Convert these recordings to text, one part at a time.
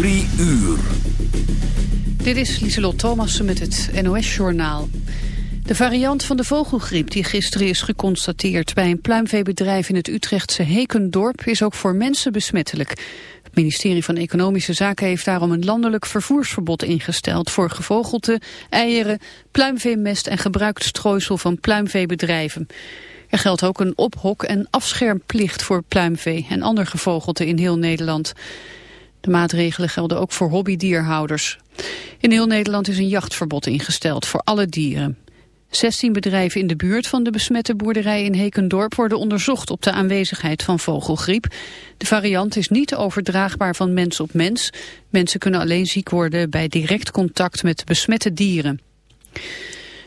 Drie uur. Dit is Lieselot Thomassen met het NOS-journaal. De variant van de vogelgriep die gisteren is geconstateerd bij een pluimveebedrijf in het Utrechtse Hekendorp is ook voor mensen besmettelijk. Het ministerie van Economische Zaken heeft daarom een landelijk vervoersverbod ingesteld voor gevogelte, eieren, pluimveemest en gebruikt strooisel van pluimveebedrijven. Er geldt ook een ophok- en afschermplicht voor pluimvee en ander gevogelte in heel Nederland. De maatregelen gelden ook voor hobbydierhouders. In heel Nederland is een jachtverbod ingesteld voor alle dieren. 16 bedrijven in de buurt van de besmette boerderij in Hekendorp worden onderzocht op de aanwezigheid van vogelgriep. De variant is niet overdraagbaar van mens op mens. Mensen kunnen alleen ziek worden bij direct contact met besmette dieren.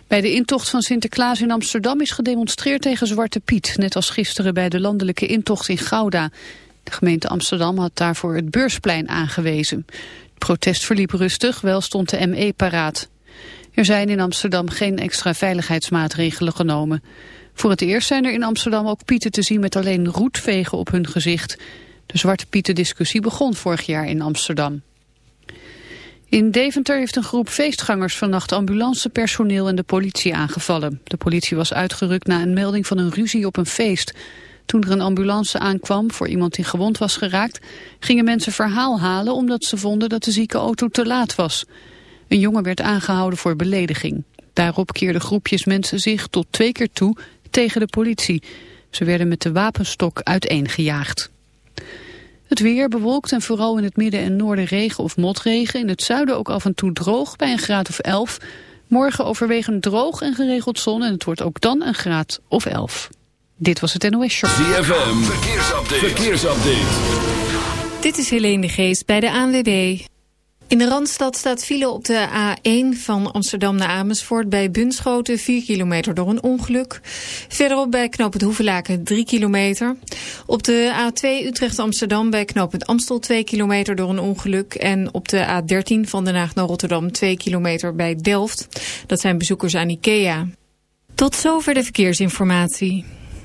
Bij de intocht van Sinterklaas in Amsterdam is gedemonstreerd tegen Zwarte Piet, net als gisteren bij de landelijke intocht in Gouda. De gemeente Amsterdam had daarvoor het beursplein aangewezen. Het protest verliep rustig, wel stond de ME paraat. Er zijn in Amsterdam geen extra veiligheidsmaatregelen genomen. Voor het eerst zijn er in Amsterdam ook pieten te zien met alleen roetvegen op hun gezicht. De Zwarte Pieten discussie begon vorig jaar in Amsterdam. In Deventer heeft een groep feestgangers vannacht ambulancepersoneel en de politie aangevallen. De politie was uitgerukt na een melding van een ruzie op een feest. Toen er een ambulance aankwam voor iemand die gewond was geraakt, gingen mensen verhaal halen omdat ze vonden dat de zieke auto te laat was. Een jongen werd aangehouden voor belediging. Daarop keerden groepjes mensen zich tot twee keer toe tegen de politie. Ze werden met de wapenstok uiteengejaagd. Het weer bewolkt en vooral in het midden en noorden regen of motregen. In het zuiden ook af en toe droog bij een graad of 11. Morgen overwegend droog en geregeld zon en het wordt ook dan een graad of 11. Dit was het NOS Show. ZFM, verkeersupdate. verkeersupdate. Dit is Helene de Geest bij de ANWB. In de Randstad staat file op de A1 van Amsterdam naar Amersfoort... bij Bunschoten 4 kilometer door een ongeluk. Verderop bij knoop het Hoevelaken 3 kilometer. Op de A2 Utrecht-Amsterdam bij knoop het Amstel 2 kilometer door een ongeluk. En op de A13 van Den Haag naar Rotterdam 2 kilometer bij Delft. Dat zijn bezoekers aan Ikea. Tot zover de verkeersinformatie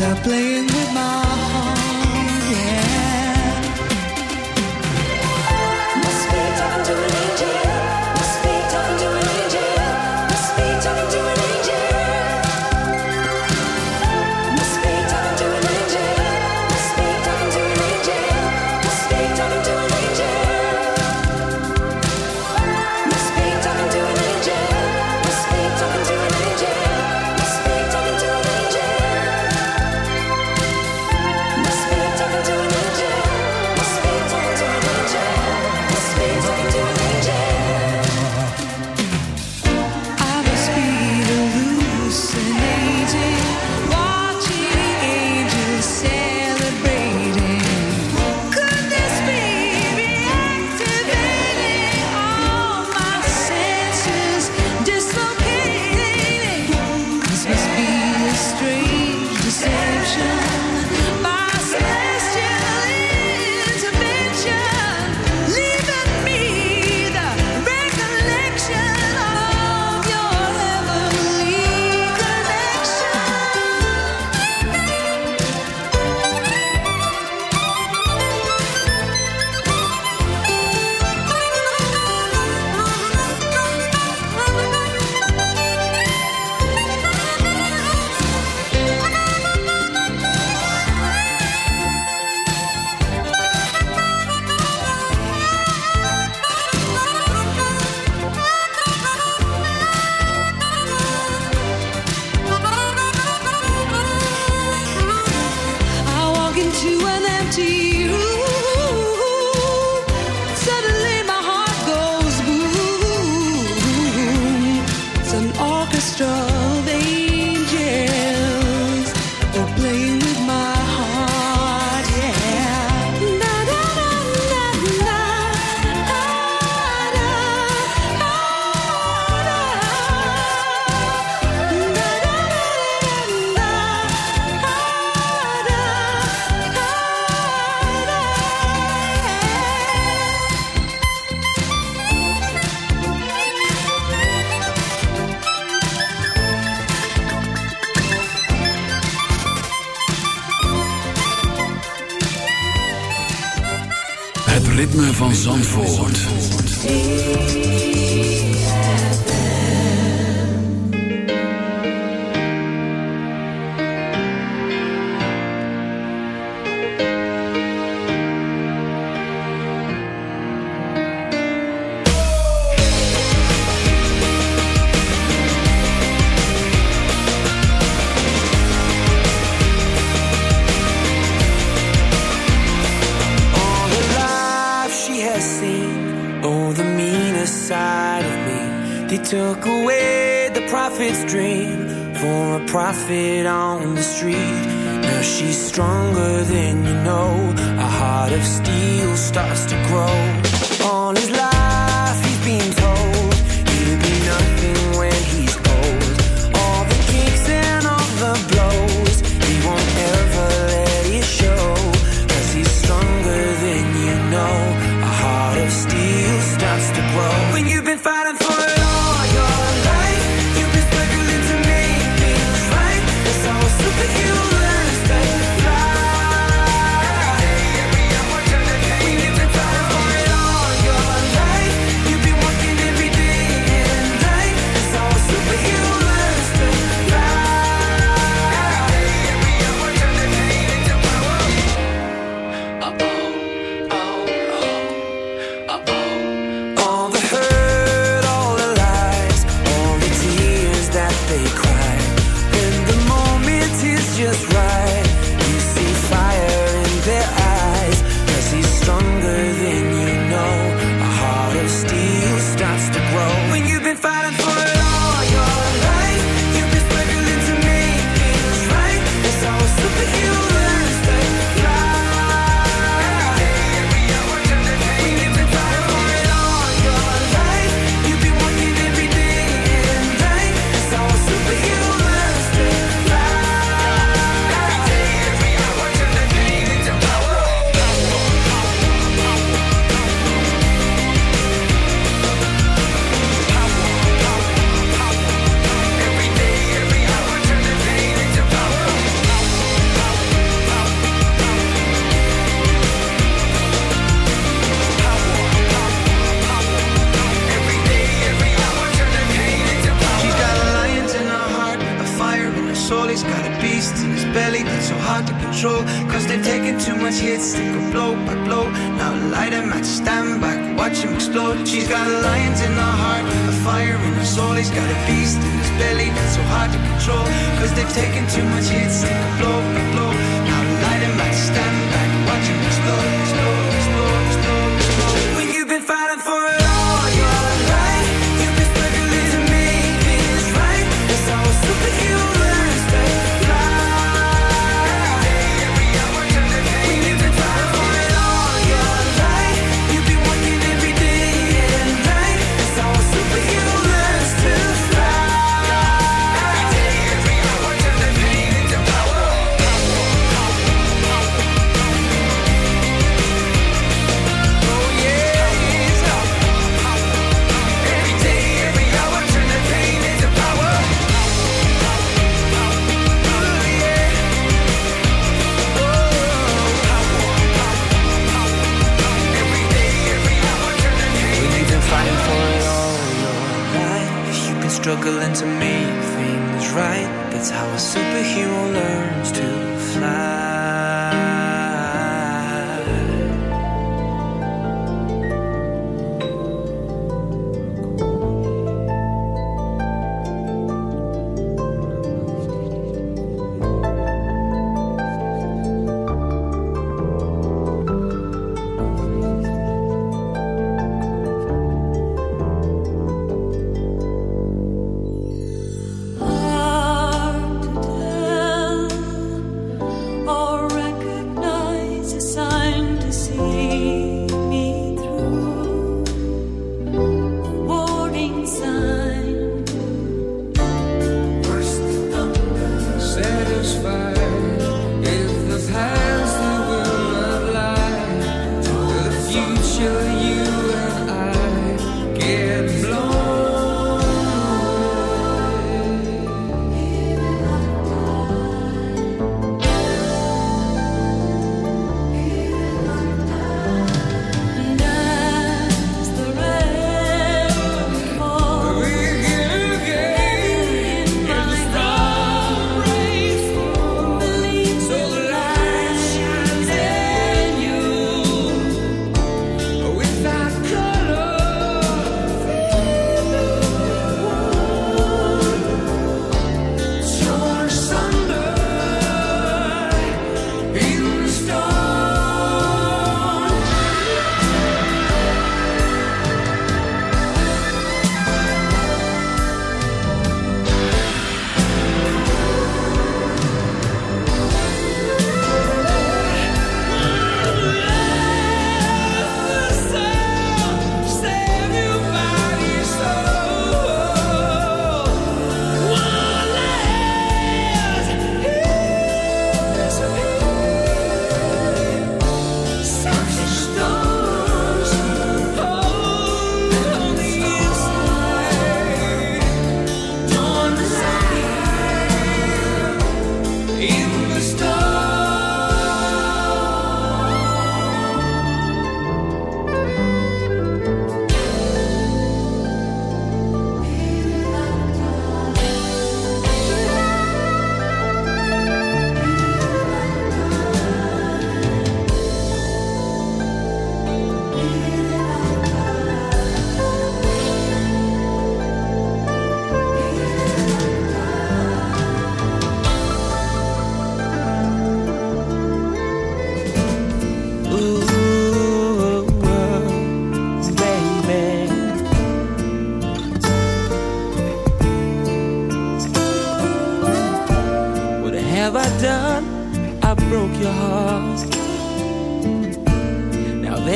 without playing with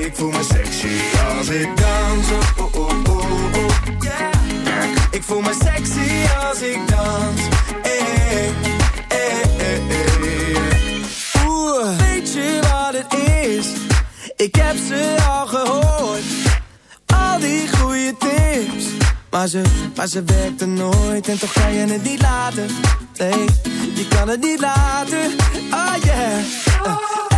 Ik voel me sexy als ik dans. Oh, oh, oh, oh, oh, yeah. Ik voel me sexy als ik dans. Hey. Oeh, weet je wat het is? Ik heb ze al gehoord. Al die goede tips. Maar ze, maar ze werkte nooit en toch kan je het niet laten. Nee, je kan het niet laten. Oh yeah. Uh,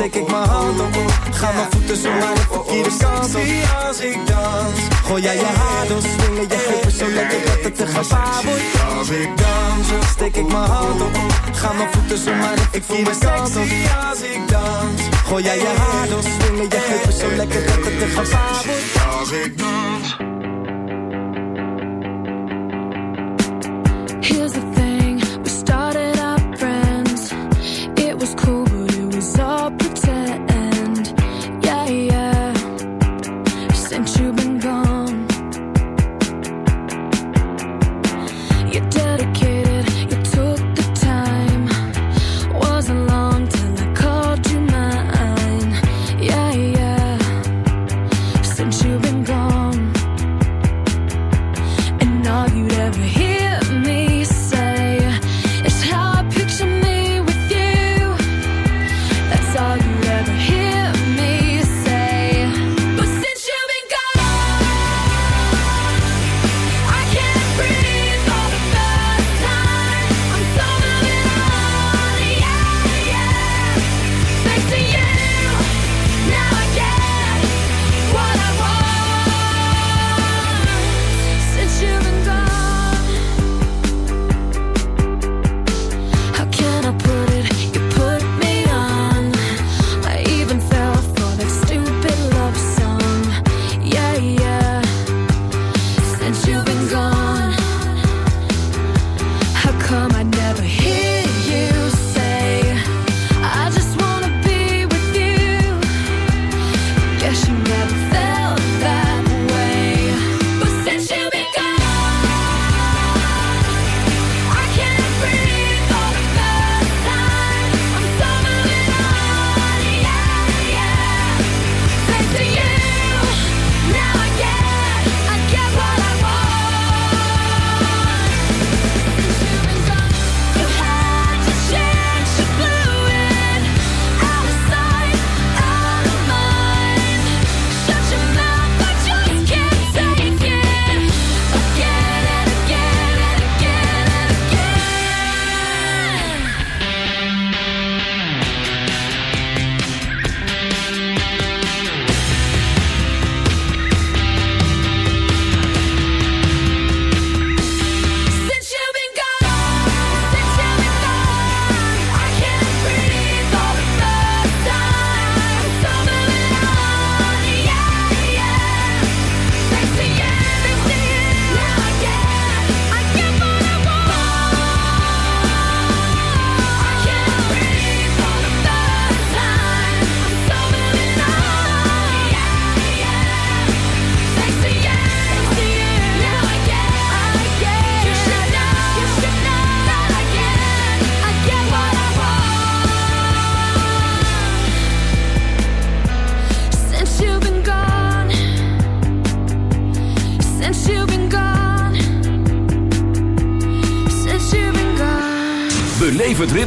Steek ik mijn hand op. Ga mijn voeten zo naar de verkeerde kant op. als ik dans. Gooi jij je haar door, swingen je heupen zo lekker dat het te gevaar wordt. Als ik dans, steek ik mijn hand op. Ga mijn voeten zo naar de verkeerde kant op. als ik dans. Gooi jij je haar door, swingen je heupen zo lekker dat het te gevaar wordt. Als ik dans. Here's the thing, we started out friends. It was cool,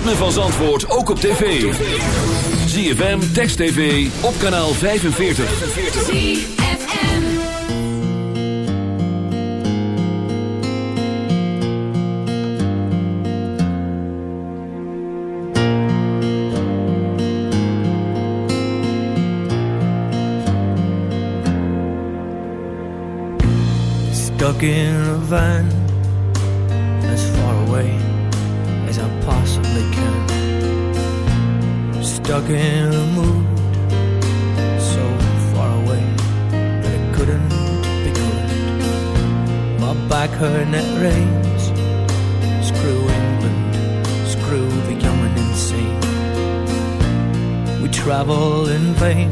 ritme van Zandvoort ook op tv. ZFM, Text TV, op kanaal 45. ZFM Stuck in a van Stuck in a mood so far away that it couldn't be good. My back hurt and it rains. Screw England, screw the young and insane. We travel in vain,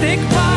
stick by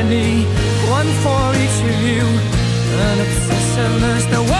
destiny, one for each of you, an obsessiveness that wants to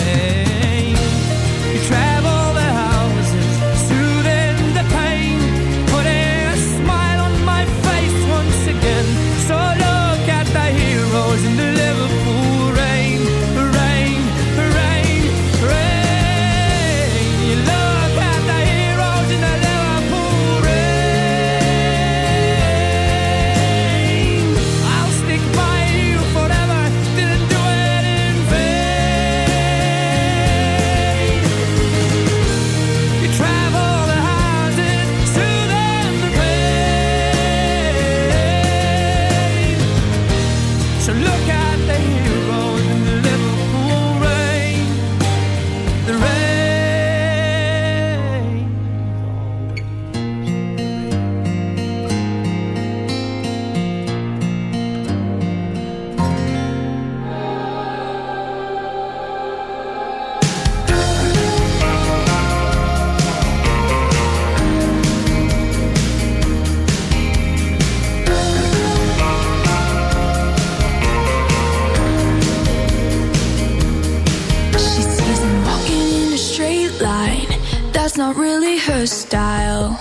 Her style.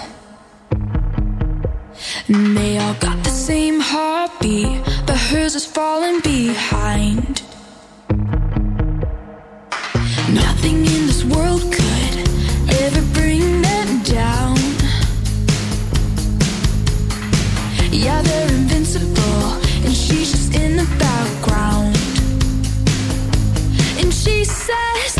And they all got the same heartbeat, but hers is falling behind. Nothing in this world could ever bring them down. Yeah, they're invincible, and she's just in the background. And she says,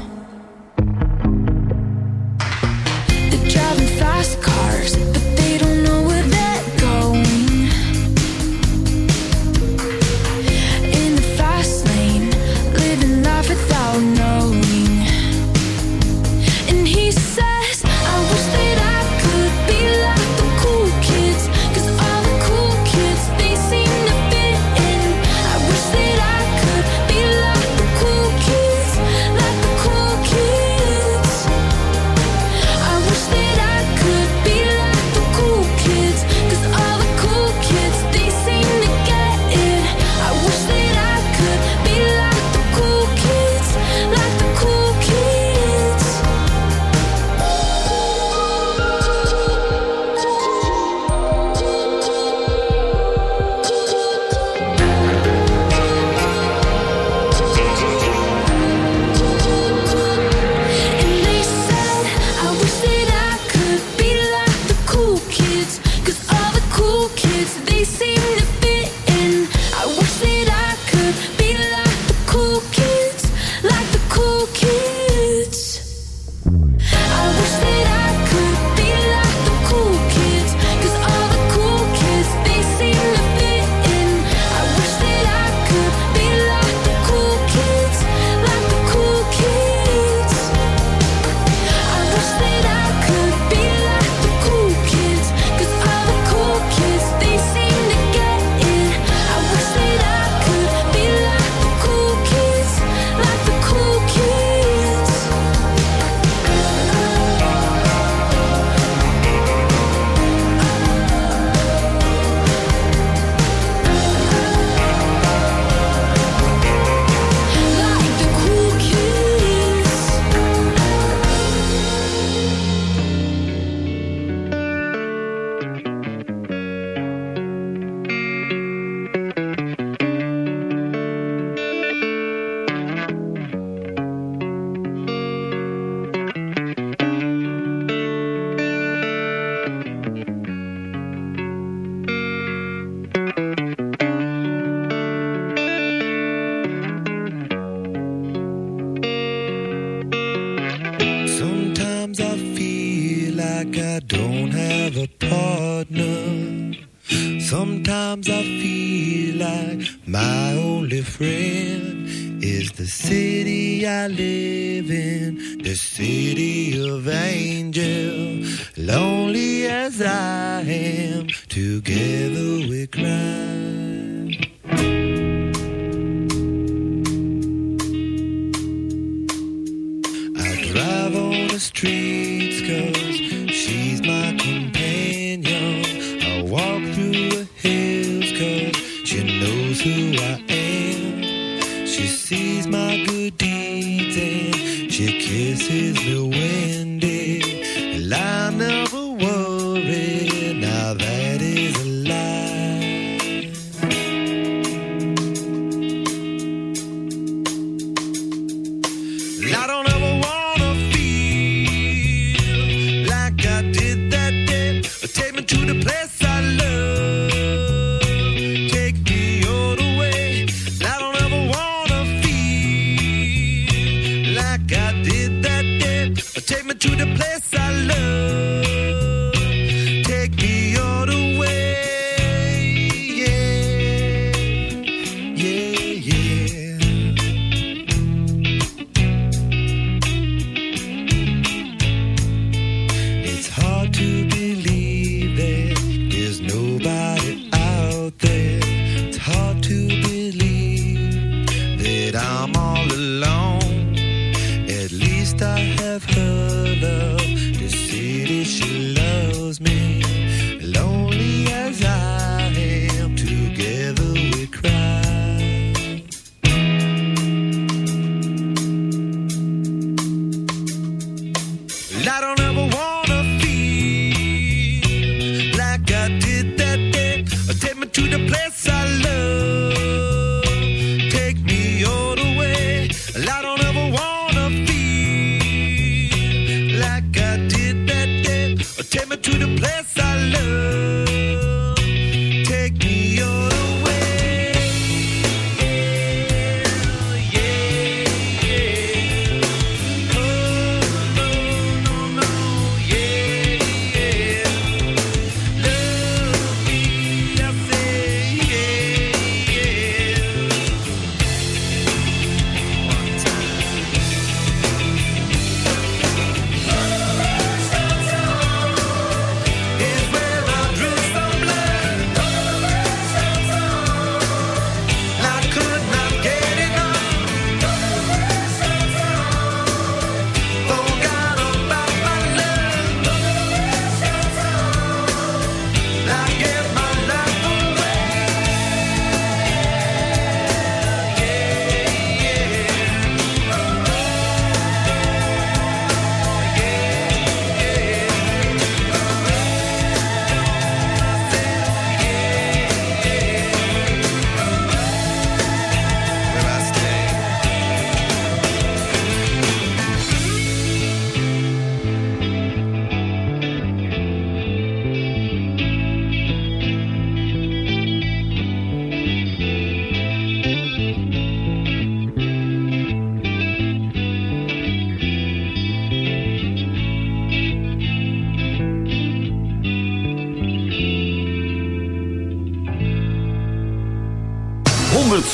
beats, cause she's my companion.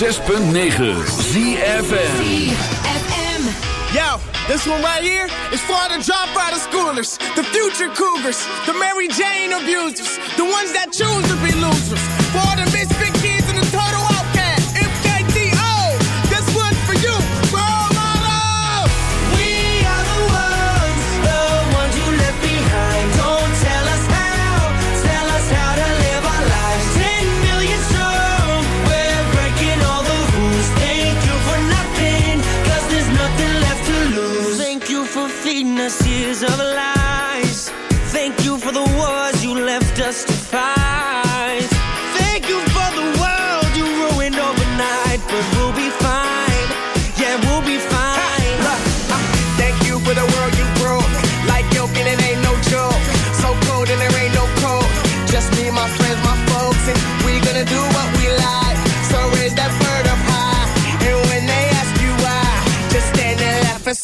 106.9 ZFM. Yo, this one right here is for the dropout of schoolers, the future cougars, the Mary Jane abusers, the ones that choose to be losers.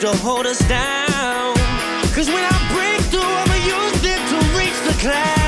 to hold us down. Cause when I break through, I'ma use it to reach the clouds.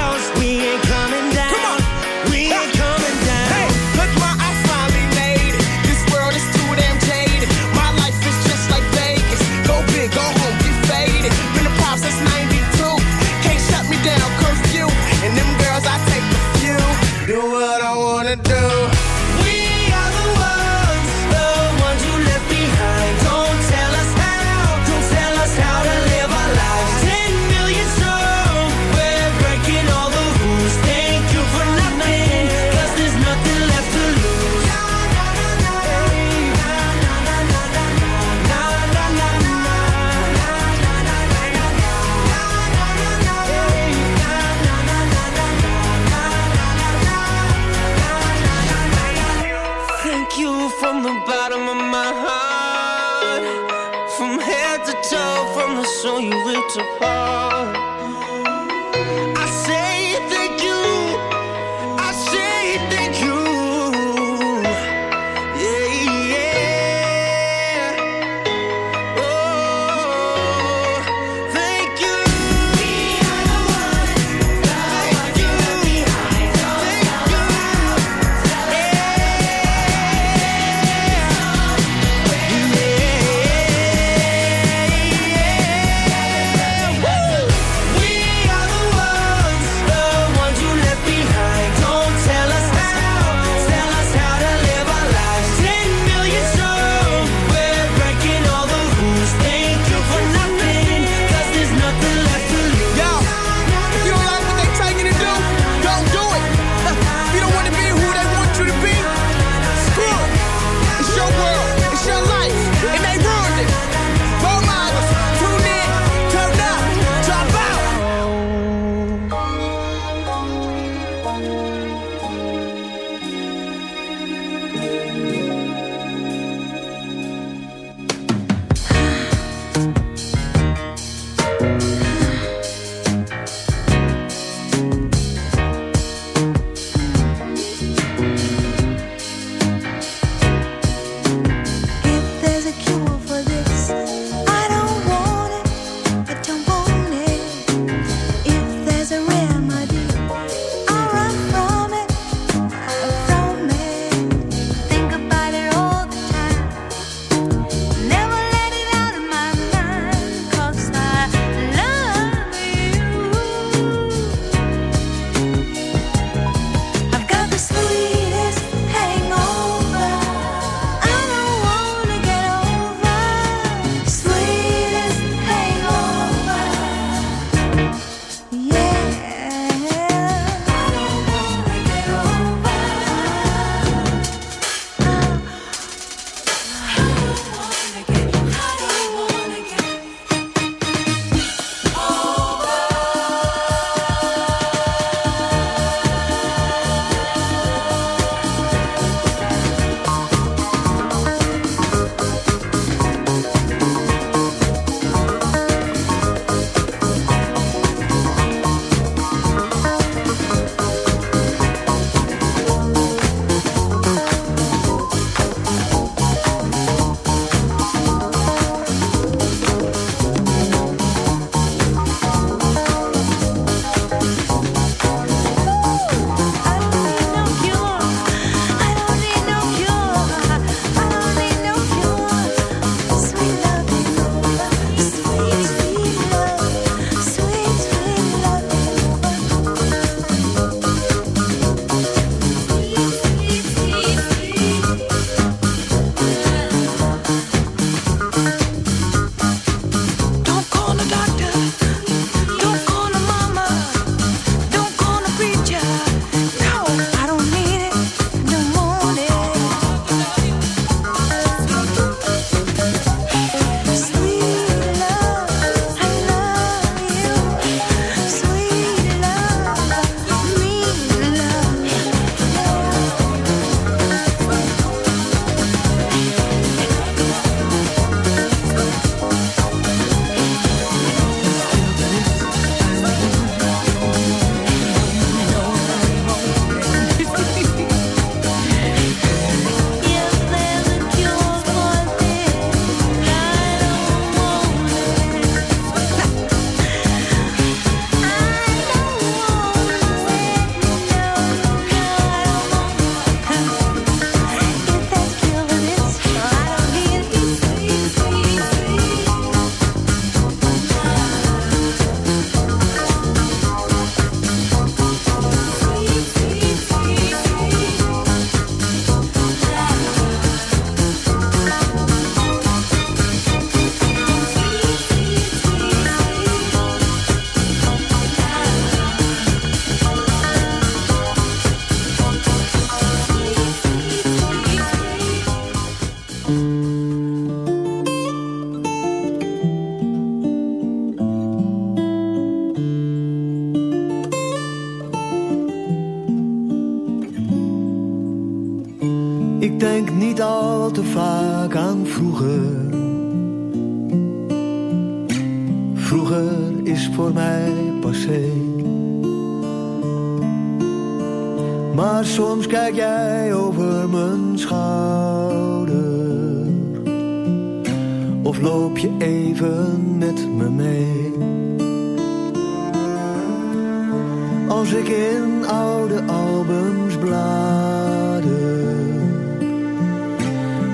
als ik in oude albums blader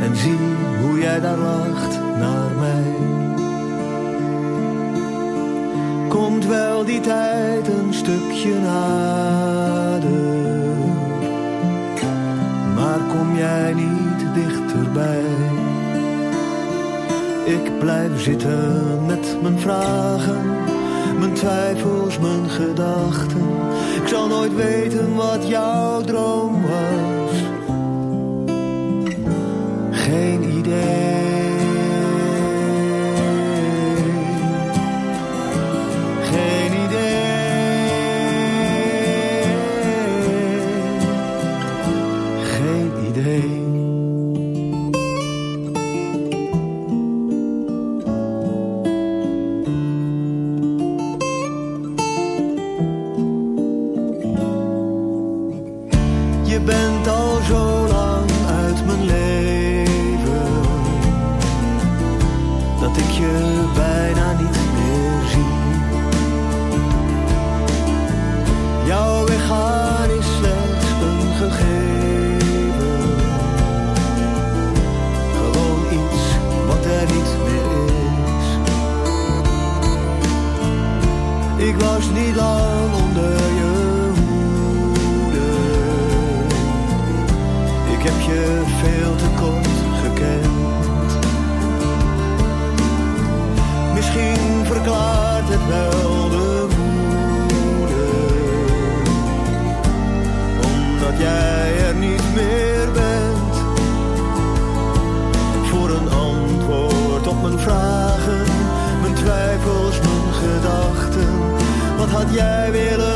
en zie hoe jij daar lacht naar mij. Komt wel die tijd een stukje nader, maar kom jij niet dichterbij. Ik blijf zitten met mijn vragen mijn twijfels, mijn gedachten. Ik zal nooit weten wat jouw droom was. Geen idee. jij willen